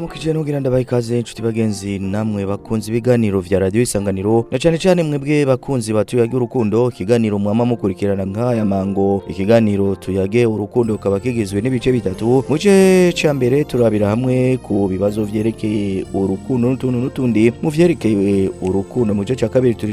nkurikije n'ubwiranda bayi kaze inshuti bagenzi namwe bakunze ibiganiro vya radio isanganiro na cyane cyane mwebwe bakunzi batuyage urukundo ikiganiro mwama mukurikirana nk'aya mango ikiganiro tuyage urukundo kaba kigizwe n'ibice bitatu mu gice cya mbere turabira hamwe ku bibazo vyerekeye urukundo n'utuntu n'utundi mu vyerekeye urukundo mu gice cya kabiri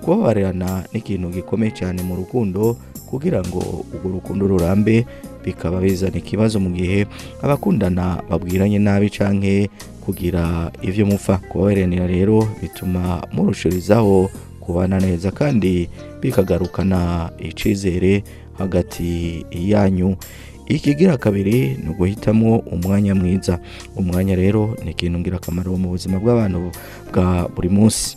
kubabarirana ni ikintu gikomeye cyane mu rukundo kugira ngo urwo rukundo rurambe bikaba bizana ikibazo mu gihe abakundana babwiranye nabi cyangwa kugira ivyo mufa kubaberanira rero bituma murushirizaho kubana neza kandi bikagarukana icyizere hagati yanyu ikigira kabiri ni uguhitamo umwanya mwiza umwanya rero ni ikintu ngirakamaro mu buzima bw'abantu bwa buri munsi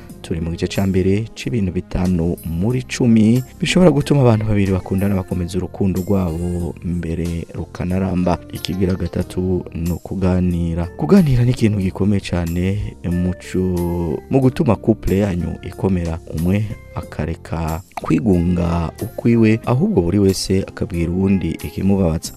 turi mu gice cya mbere cy'ibintu bitanu muri cumi bishobora gutuma abantu babiri bakundana bakomeza urukundo rwabo mbere rukanaramba ikigira gatatu ni ukuganira kuganira ni ikintu gikomeye cyane mu gutuma kupure yanyu ikomera umwe akareka kwigunga ukwiwe ahubwo buri wese akabwira uwundi ikimubabatsa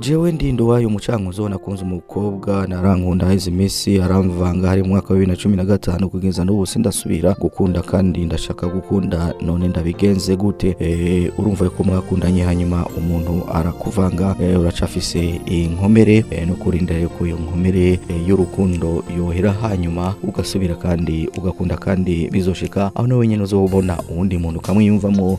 jewe ndindo wayo umucankuzo nakunze umukobwa narankunda haheze iminsi aramvanga hari mwaka wa bibiri na cumi na gatanu kugeza n'ubu sindasubira gukunda kandi ndashaka gukunda none ndabigenze gute eh, urumva ko mwakundanye hanyuma umuntu arakuvanga eh, uracafise inkomere eh, no kurinda ko iyo nkomere y'urukundo yohera hanyuma ugasubira kandi ugakunda kandi bizoshika aho nawe wenyine uzobona uwundi muntu ukamwiyumvamo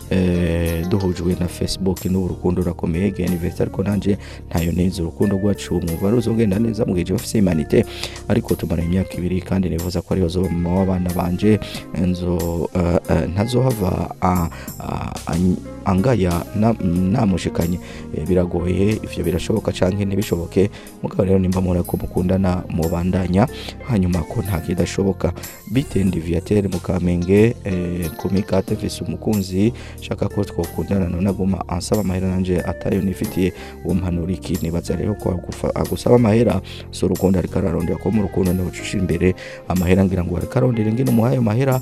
eh, duhujwe na facebook nurukundo rukundo rurakomeye genivesi ariko nanjye ntayo neza urukundo rwacu mwumva ruzogenda neza mu gihe bafite imanite ariko tumaranye imyaka ibiri kandi nifuza ko ari ariyo mama w'abana wanje nzo eh, eh, ntazohava angaya namushikanye biragoye ivyo birashoboka canke ntibishoboke mugabo rero nimba murako mukundana mubandanya hanyuma ko nta kidashoboka bitendi viatel mu kamenge e, komikate mfise umukunzi shaka ko twokundana none aguma ansaba amahera nanje atayo nifitiye uwo mpanura iki nibaza rero ko agusaba amahera si urukundo ariko ararondera ko mu rukundo niwe ucisha imbere amahera ngira ngo ariko arondera ngene umuhaye amahera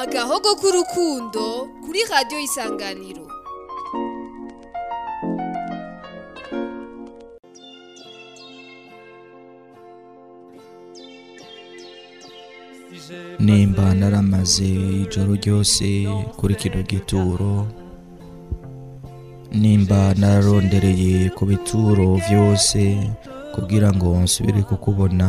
agahogo k'urukundo kuri radiyo isanganiro nimba naramaze ijoro ryose kuri kino gituro nimba nararondereye ku bituro byose kugira ngo nsubire kukubona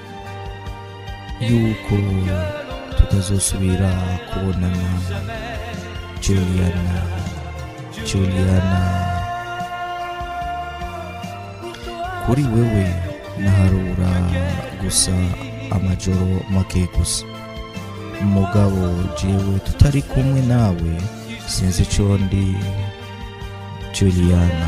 yuko tutazosubira kubonana juliana juliana kuri wewe naharura gusa amajoro make gusa mugabo jewe tutari kumwe nawe sinzi icyo ndi juliana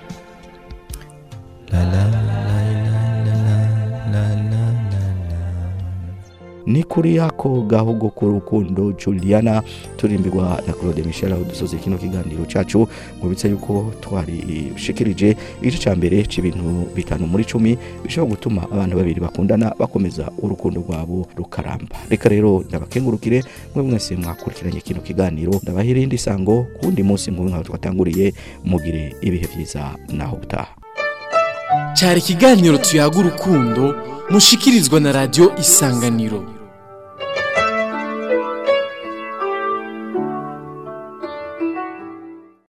kuri yako gahugu k'urukundo Juliana turimbirwa na Claude Michel aho dusoze kino kiganiro cyacu mu bitse yuko twari shikirije igice ca mbere cy’ibintu bitanu muri cumi bishobora gutuma abantu babiri bakundana bakomeza urukundo rwabo rukaramba reka rero ndabakengurukire mwe mwese mwakurikiranye kino kiganiro ndabahira indi sango kundi munsi nkuru nkaho twatanguriye mugire ibihe vyiza naho utaha cyari ikiganiro tuyaga urukundo mushikirizwa na radiyo isanganiro